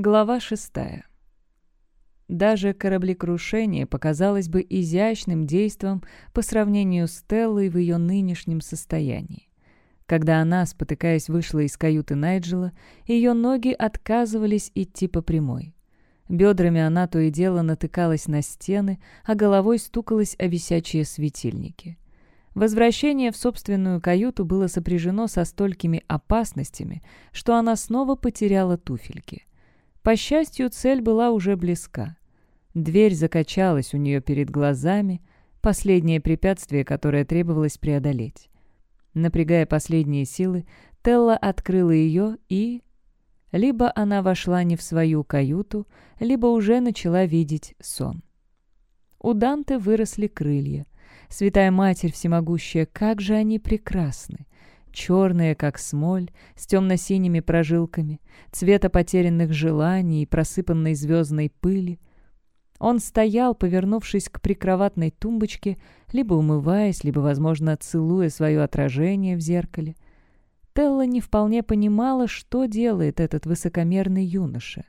Глава 6. Даже кораблекрушение показалось бы изящным действом по сравнению с Теллой в ее нынешнем состоянии. Когда она, спотыкаясь, вышла из каюты Найджела, ее ноги отказывались идти по прямой. Бедрами она то и дело натыкалась на стены, а головой стукалась о висячие светильники. Возвращение в собственную каюту было сопряжено со столькими опасностями, что она снова потеряла туфельки. По счастью, цель была уже близка. Дверь закачалась у нее перед глазами, последнее препятствие, которое требовалось преодолеть. Напрягая последние силы, Телла открыла ее и... Либо она вошла не в свою каюту, либо уже начала видеть сон. У Данте выросли крылья. Святая Матерь Всемогущая, как же они прекрасны! черные, как смоль, с темно-синими прожилками, цвета потерянных желаний и просыпанной звездной пыли. Он стоял, повернувшись к прикроватной тумбочке, либо умываясь, либо, возможно, целуя свое отражение в зеркале. Телла не вполне понимала, что делает этот высокомерный юноша.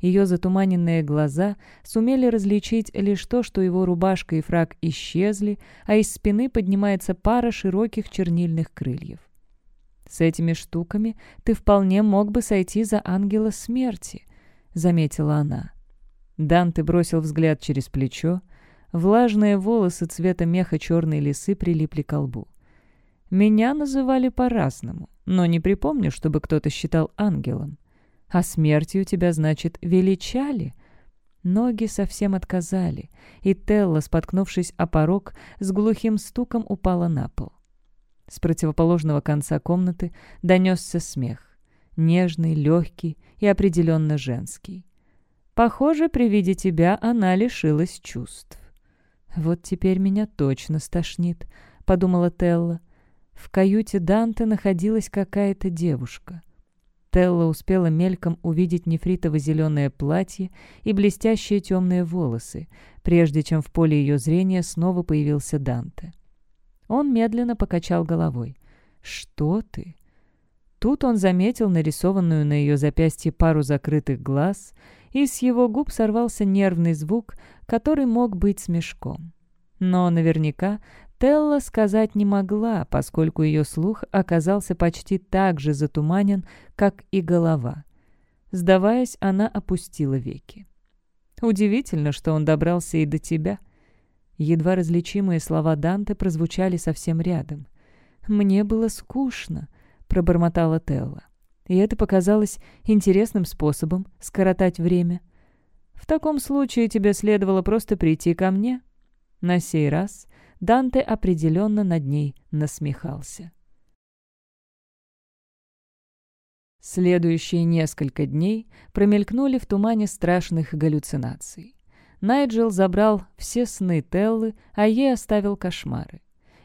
Ее затуманенные глаза сумели различить лишь то, что его рубашка и фраг исчезли, а из спины поднимается пара широких чернильных крыльев. С этими штуками ты вполне мог бы сойти за ангела смерти», — заметила она. Данте бросил взгляд через плечо. Влажные волосы цвета меха черной лисы прилипли к лбу. «Меня называли по-разному, но не припомню, чтобы кто-то считал ангелом. А смертью тебя, значит, величали?» Ноги совсем отказали, и Телла, споткнувшись о порог, с глухим стуком упала на пол. С противоположного конца комнаты донесся смех. Нежный, легкий и определенно женский. «Похоже, при виде тебя она лишилась чувств». «Вот теперь меня точно стошнит», — подумала Телла. В каюте Данте находилась какая-то девушка. Телла успела мельком увидеть нефритово-зеленое платье и блестящие темные волосы, прежде чем в поле ее зрения снова появился Данте. Он медленно покачал головой. «Что ты?» Тут он заметил нарисованную на ее запястье пару закрытых глаз, и с его губ сорвался нервный звук, который мог быть смешком. Но наверняка Телла сказать не могла, поскольку ее слух оказался почти так же затуманен, как и голова. Сдаваясь, она опустила веки. «Удивительно, что он добрался и до тебя», Едва различимые слова Данте прозвучали совсем рядом. «Мне было скучно», — пробормотала Телла. И это показалось интересным способом скоротать время. «В таком случае тебе следовало просто прийти ко мне». На сей раз Данте определенно над ней насмехался. Следующие несколько дней промелькнули в тумане страшных галлюцинаций. Найджел забрал все сны Теллы, а ей оставил кошмары.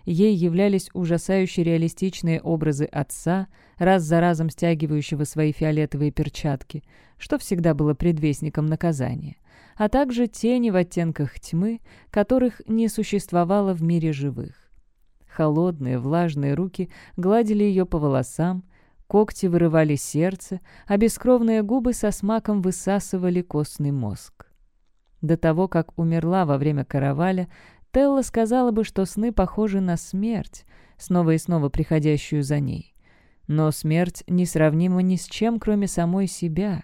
Ей являлись ужасающе реалистичные образы отца, раз за разом стягивающего свои фиолетовые перчатки, что всегда было предвестником наказания, а также тени в оттенках тьмы, которых не существовало в мире живых. Холодные, влажные руки гладили ее по волосам, когти вырывали сердце, а бескровные губы со смаком высасывали костный мозг. До того, как умерла во время караваля, Телла сказала бы, что сны похожи на смерть, снова и снова приходящую за ней. Но смерть несравнима ни с чем, кроме самой себя.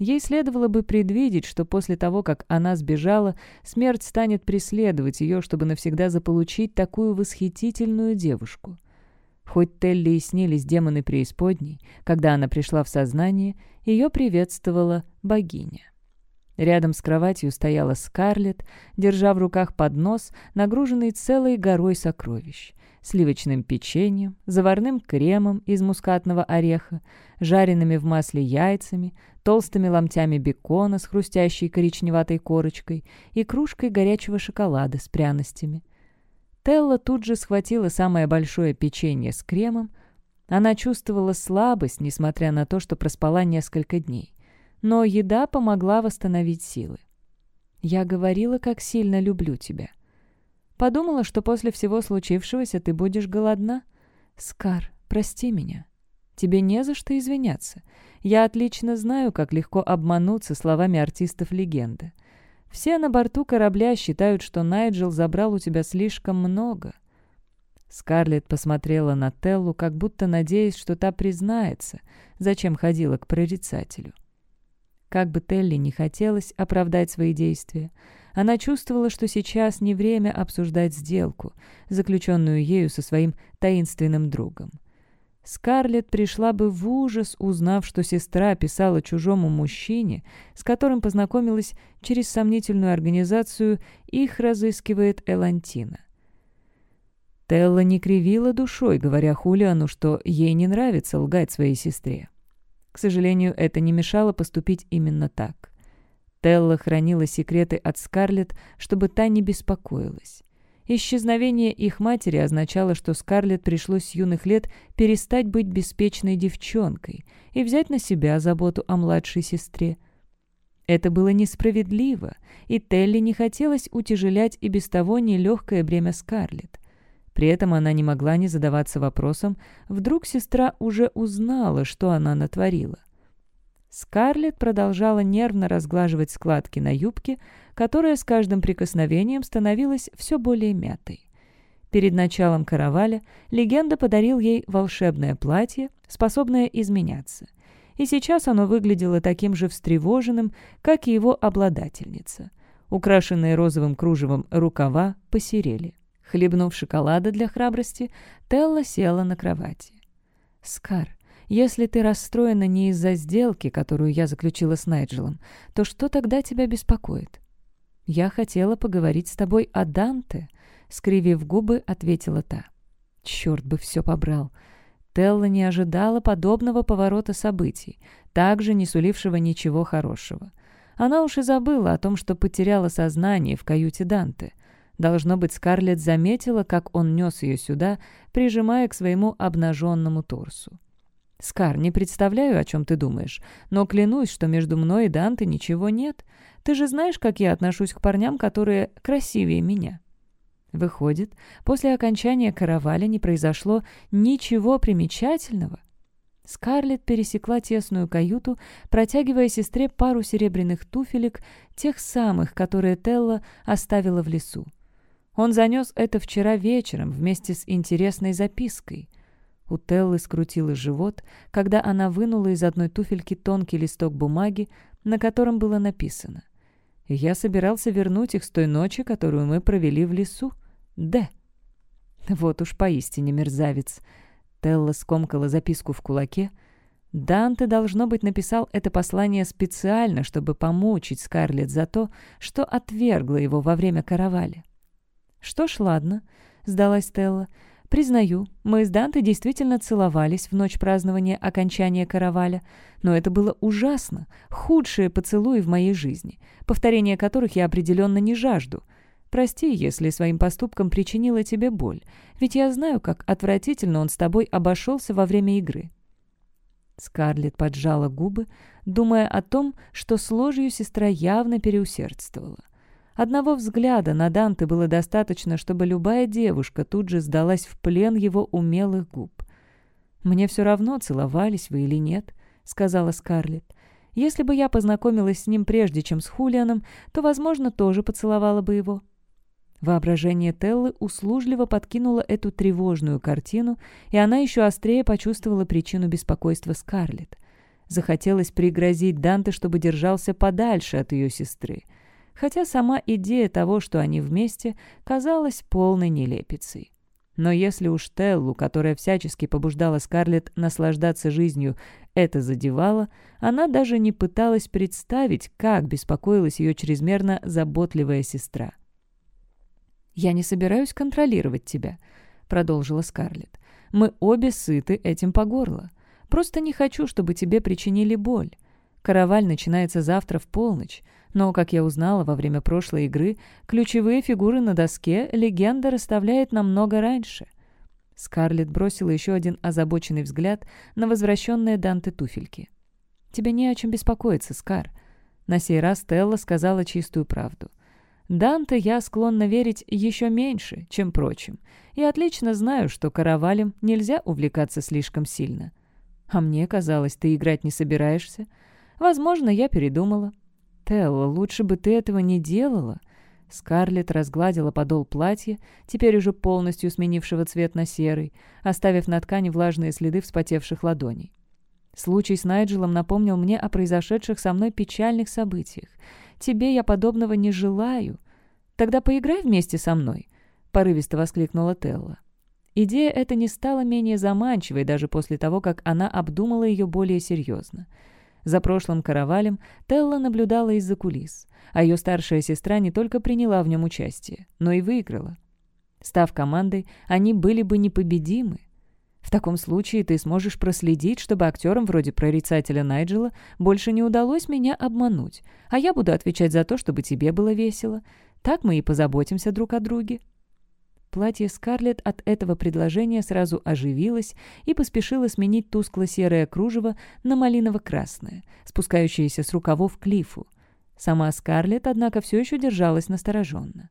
Ей следовало бы предвидеть, что после того, как она сбежала, смерть станет преследовать ее, чтобы навсегда заполучить такую восхитительную девушку. Хоть Телли и снились демоны преисподней, когда она пришла в сознание, ее приветствовала богиня. Рядом с кроватью стояла Скарлетт, держа в руках поднос, нагруженный целой горой сокровищ сливочным печеньем, заварным кремом из мускатного ореха, жареными в масле яйцами, толстыми ломтями бекона с хрустящей коричневатой корочкой и кружкой горячего шоколада с пряностями. Телла тут же схватила самое большое печенье с кремом. Она чувствовала слабость, несмотря на то, что проспала несколько дней но еда помогла восстановить силы. «Я говорила, как сильно люблю тебя. Подумала, что после всего случившегося ты будешь голодна. Скар, прости меня. Тебе не за что извиняться. Я отлично знаю, как легко обмануться словами артистов легенды. Все на борту корабля считают, что Найджел забрал у тебя слишком много». Скарлетт посмотрела на Теллу, как будто надеясь, что та признается, зачем ходила к прорицателю. Как бы Телли не хотелось оправдать свои действия, она чувствовала, что сейчас не время обсуждать сделку, заключенную ею со своим таинственным другом. Скарлетт пришла бы в ужас, узнав, что сестра писала чужому мужчине, с которым познакомилась через сомнительную организацию «Их разыскивает Элантина». Телла не кривила душой, говоря Хулиану, что ей не нравится лгать своей сестре. К сожалению, это не мешало поступить именно так. Телла хранила секреты от Скарлетт, чтобы та не беспокоилась. Исчезновение их матери означало, что Скарлетт пришлось с юных лет перестать быть беспечной девчонкой и взять на себя заботу о младшей сестре. Это было несправедливо, и Телли не хотелось утяжелять и без того нелегкое бремя Скарлетт. При этом она не могла не задаваться вопросом, вдруг сестра уже узнала, что она натворила. Скарлетт продолжала нервно разглаживать складки на юбке, которая с каждым прикосновением становилась все более мятой. Перед началом караваля легенда подарил ей волшебное платье, способное изменяться. И сейчас оно выглядело таким же встревоженным, как и его обладательница. Украшенные розовым кружевом рукава посерели. Хлебнув шоколада для храбрости, Телла села на кровати. «Скар, если ты расстроена не из-за сделки, которую я заключила с Найджелом, то что тогда тебя беспокоит?» «Я хотела поговорить с тобой о Данте», — скривив губы, ответила та. «Черт бы все побрал!» Телла не ожидала подобного поворота событий, также не сулившего ничего хорошего. Она уж и забыла о том, что потеряла сознание в каюте Данте. Должно быть, Скарлетт заметила, как он нес ее сюда, прижимая к своему обнаженному торсу. «Скар, не представляю, о чем ты думаешь, но клянусь, что между мной и Данте ничего нет. Ты же знаешь, как я отношусь к парням, которые красивее меня». Выходит, после окончания караваля не произошло ничего примечательного. Скарлетт пересекла тесную каюту, протягивая сестре пару серебряных туфелек, тех самых, которые Телла оставила в лесу. Он занес это вчера вечером вместе с интересной запиской. У Теллы скрутила живот, когда она вынула из одной туфельки тонкий листок бумаги, на котором было написано. «Я собирался вернуть их с той ночи, которую мы провели в лесу. Д». Вот уж поистине мерзавец. Телла скомкала записку в кулаке. Данте, должно быть, написал это послание специально, чтобы помучить Скарлетт за то, что отвергла его во время караваля. «Что ж, ладно», — сдалась Стелла. «Признаю, мы с Данте действительно целовались в ночь празднования окончания караваля, но это было ужасно, худшие поцелуи в моей жизни, повторения которых я определенно не жажду. Прости, если своим поступком причинила тебе боль, ведь я знаю, как отвратительно он с тобой обошелся во время игры». Скарлетт поджала губы, думая о том, что с ложью сестра явно переусердствовала. Одного взгляда на Данте было достаточно, чтобы любая девушка тут же сдалась в плен его умелых губ. «Мне все равно, целовались вы или нет», — сказала Скарлетт. «Если бы я познакомилась с ним прежде, чем с Хулианом, то, возможно, тоже поцеловала бы его». Воображение Теллы услужливо подкинуло эту тревожную картину, и она еще острее почувствовала причину беспокойства Скарлетт. Захотелось пригрозить Данте, чтобы держался подальше от ее сестры — хотя сама идея того, что они вместе, казалась полной нелепицей. Но если уж Теллу, которая всячески побуждала Скарлетт наслаждаться жизнью, это задевало, она даже не пыталась представить, как беспокоилась ее чрезмерно заботливая сестра. «Я не собираюсь контролировать тебя», — продолжила Скарлетт. «Мы обе сыты этим по горло. Просто не хочу, чтобы тебе причинили боль. Караваль начинается завтра в полночь. Но, как я узнала во время прошлой игры, ключевые фигуры на доске легенда расставляет намного раньше. Скарлетт бросила еще один озабоченный взгляд на возвращенные Данте туфельки. «Тебе не о чем беспокоиться, Скар». На сей раз Телла сказала чистую правду. «Данте я склонна верить еще меньше, чем прочим, и отлично знаю, что каравалем нельзя увлекаться слишком сильно. А мне казалось, ты играть не собираешься. Возможно, я передумала. Стелла, лучше бы ты этого не делала!» Скарлетт разгладила подол платья, теперь уже полностью сменившего цвет на серый, оставив на ткани влажные следы вспотевших ладоней. Случай с Найджелом напомнил мне о произошедших со мной печальных событиях. «Тебе я подобного не желаю. Тогда поиграй вместе со мной», — порывисто воскликнула Телла. Идея эта не стала менее заманчивой даже после того, как она обдумала ее более серьезно. За прошлым каравалем Телла наблюдала из-за кулис, а ее старшая сестра не только приняла в нем участие, но и выиграла. Став командой, они были бы непобедимы. В таком случае ты сможешь проследить, чтобы актерам вроде прорицателя Найджела больше не удалось меня обмануть, а я буду отвечать за то, чтобы тебе было весело. Так мы и позаботимся друг о друге. Платье Скарлетт от этого предложения сразу оживилось и поспешило сменить тускло-серое кружево на малиново-красное, спускающееся с рукавов к лифу. Сама Скарлетт, однако, все еще держалась настороженно.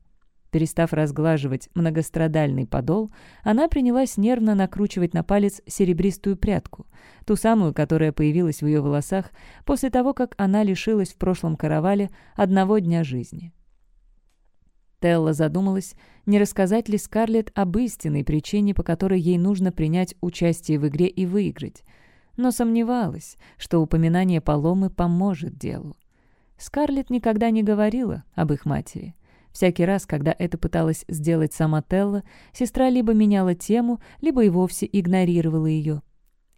Перестав разглаживать многострадальный подол, она принялась нервно накручивать на палец серебристую прядку, ту самую, которая появилась в ее волосах после того, как она лишилась в прошлом каравале одного дня жизни. Телла задумалась, не рассказать ли Скарлетт об истинной причине, по которой ей нужно принять участие в игре и выиграть, но сомневалась, что упоминание Паломы поможет делу. Скарлетт никогда не говорила об их матери. Всякий раз, когда это пыталась сделать сама Телла, сестра либо меняла тему, либо и вовсе игнорировала ее –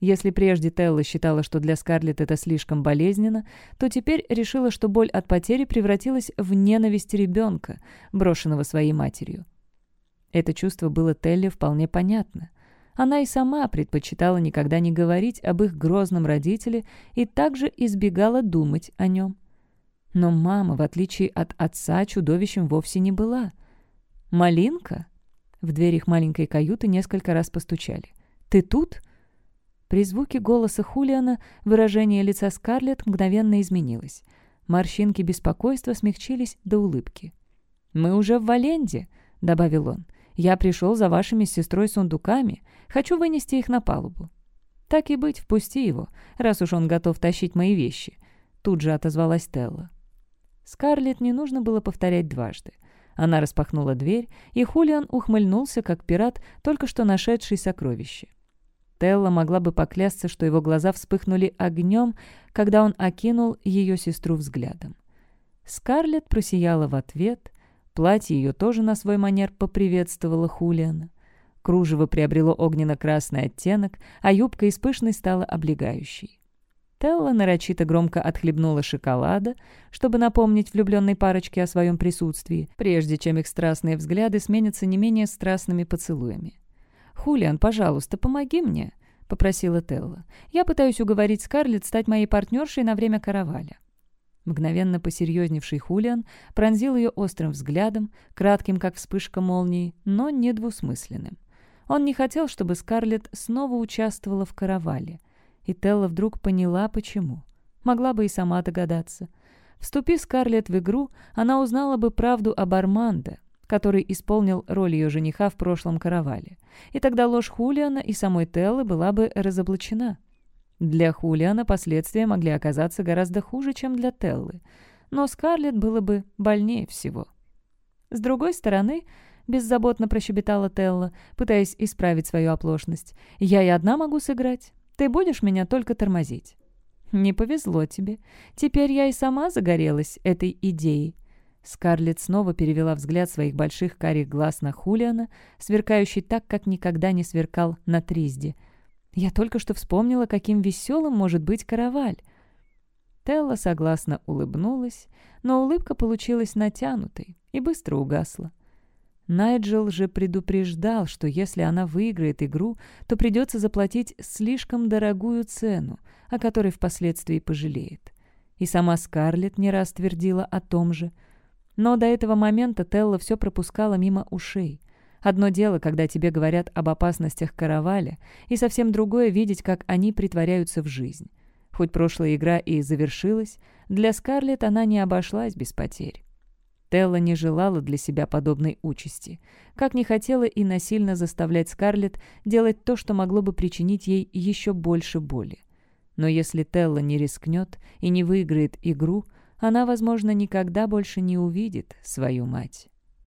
если прежде Телла считала, что для Скарлетт это слишком болезненно, то теперь решила, что боль от потери превратилась в ненависть ребенка, брошенного своей матерью. Это чувство было Телле вполне понятно. Она и сама предпочитала никогда не говорить об их грозном родителе и также избегала думать о нем. Но мама, в отличие от отца, чудовищем вовсе не была. «Малинка?» В дверях маленькой каюты несколько раз постучали. «Ты тут?» При звуке голоса Хулиана выражение лица Скарлетт мгновенно изменилось. Морщинки беспокойства смягчились до улыбки. «Мы уже в Валенде», — добавил он. «Я пришел за вашими с сестрой сундуками. Хочу вынести их на палубу». «Так и быть, впусти его, раз уж он готов тащить мои вещи», — тут же отозвалась Телла. Скарлетт не нужно было повторять дважды. Она распахнула дверь, и Хулиан ухмыльнулся, как пират, только что нашедший сокровище. Стелла могла бы поклясться, что его глаза вспыхнули огнем, когда он окинул ее сестру взглядом. Скарлетт просияла в ответ, платье ее тоже на свой манер поприветствовало Хулиана. Кружево приобрело огненно-красный оттенок, а юбка из пышной стала облегающей. Телла нарочито громко отхлебнула шоколада, чтобы напомнить влюбленной парочке о своем присутствии, прежде чем их страстные взгляды сменятся не менее страстными поцелуями. «Хулиан, пожалуйста, помоги мне», — попросила Телла. «Я пытаюсь уговорить Скарлетт стать моей партнершей на время караваля». Мгновенно посерьезневший Хулиан пронзил ее острым взглядом, кратким, как вспышка молнии, но недвусмысленным. Он не хотел, чтобы Скарлетт снова участвовала в каравале. И Телла вдруг поняла, почему. Могла бы и сама догадаться. Вступив Скарлетт в игру, она узнала бы правду об Армандо, который исполнил роль ее жениха в прошлом каравале. И тогда ложь Хулиана и самой Теллы была бы разоблачена. Для Хулиана последствия могли оказаться гораздо хуже, чем для Теллы. Но Скарлетт было бы больнее всего. С другой стороны, беззаботно прощебетала Телла, пытаясь исправить свою оплошность, «я и одна могу сыграть. Ты будешь меня только тормозить». «Не повезло тебе. Теперь я и сама загорелась этой идеей», Скарлетт снова перевела взгляд своих больших карих глаз на Хулиана, сверкающий так, как никогда не сверкал на Тризде. «Я только что вспомнила, каким веселым может быть караваль». Телла согласно улыбнулась, но улыбка получилась натянутой и быстро угасла. Найджел же предупреждал, что если она выиграет игру, то придется заплатить слишком дорогую цену, о которой впоследствии пожалеет. И сама Скарлетт не раз твердила о том же – но до этого момента Телла все пропускала мимо ушей. Одно дело, когда тебе говорят об опасностях караваля, и совсем другое — видеть, как они притворяются в жизнь. Хоть прошлая игра и завершилась, для Скарлетт она не обошлась без потерь. Телла не желала для себя подобной участи, как не хотела и насильно заставлять Скарлетт делать то, что могло бы причинить ей еще больше боли. Но если Телла не рискнет и не выиграет игру, она, возможно, никогда больше не увидит свою мать.